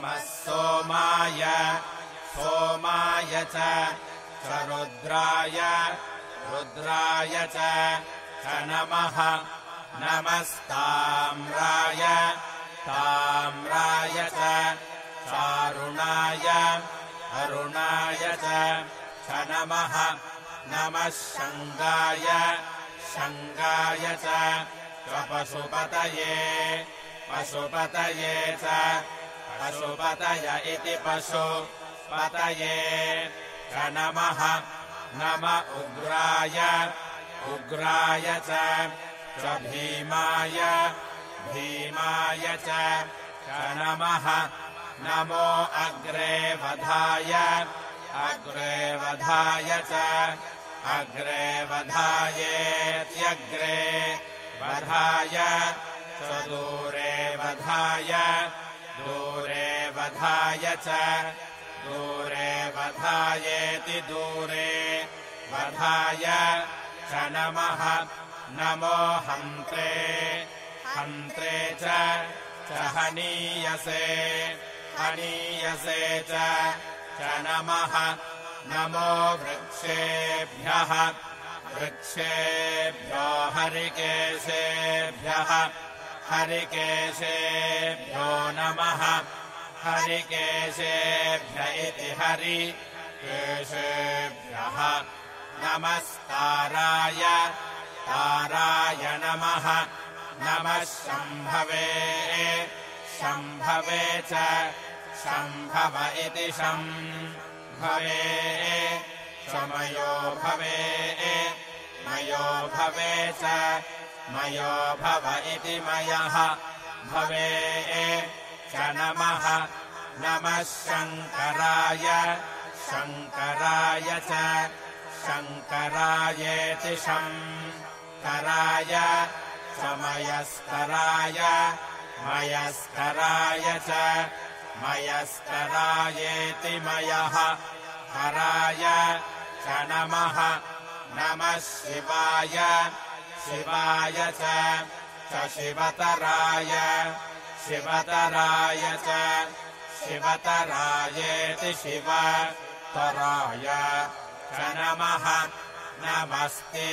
नमः सोमाय सोमाय च रुद्राय रुद्राय च नमः। नमस्ताम्राय ताम्राय च चारुणाय अरुणाय च नमः नमः। शङ्गाय शङ्गाय च पशुपतये पशुपतये च पशुपतय इति पशुपतये च नमः नम उग्राय उग्राय च भीमाय भीमाय च। नमः नमो अग्रे वधाय अग्रे वधाय च अग्रे वधायेत्यग्रे वधाय दूरे वधाय वधाय च दूरे वधायेति दूरे। वधाय च नमः नमो हन्त्रे। हन्त्रे च हनीयसे हनीयसे च नमः नमो वृक्षेभ्यः। वृक्षेभ्यो हरिकेशेभ्यः। हरिकेशेभ्यो नमः हरिकेशेभ्य इति हरिकेशेभ्यः नमस्ताराय। ताराय नमः। नमः शम्भवे। शम्भवे च। शम्भव इति शम्भवे। स्वमयो भवे। मयो भवे च। मयो भव इति मयः भवे च नमः नमः शङ्कराय। शङ्कराय च। शङ्करायेति शङ्कराय। समयस्कराय मयस्कराय च। मयस्करायेति मयः। हराय। च नमः। नमः शिवाय। शिवाय च शिवतराय शिवतराय च। शिवतरायेति शिवतराय नमः। नमस्तेऽर्थ्याय।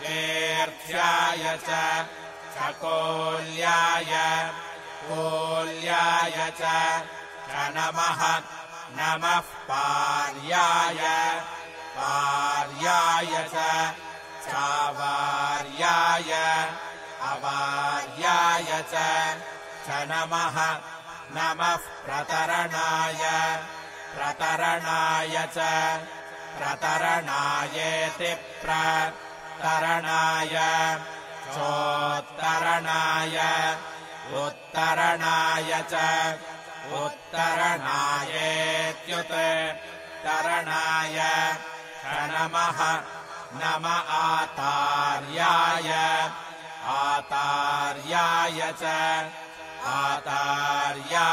तीर्थ्याय च। कोल्याय कोल्याय च नमः। नमः पार्याय। पार्याय च। चावार्याय अवार्याय च नमः। नमः प्रतरणाय। प्रतरणाय च। प्रतरणायेति प्रतरणाय। चोत्तरणाय। उत्तरणाय च। उत्तरणायेत्युत्तरणाय नमः। नम आतार्याय आतार्याय च आतार्यायेत्या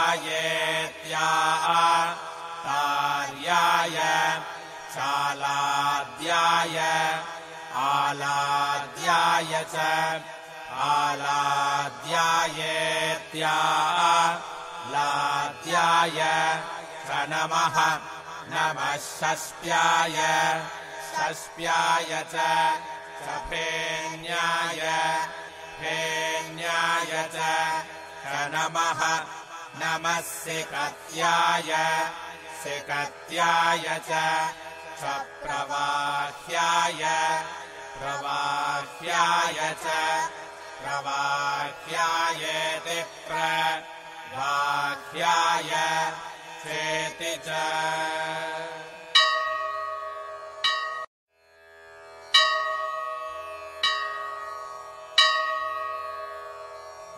तार्याय चालाद्याय आलाद्याय च आलाद्यायेत्या लाद्याय च नमः नमः षष्ट्याय षष्ट्याय च फेन्याय फेन्याय च नमः। नमः सिकत्याय। सिकत्याय च प्रवाह्याय प्रवाह्याय च प्रवाह्यायेति प्रवाह्याय चेति च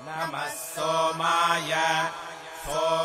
नमः सोमाय। सो